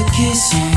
a kiss on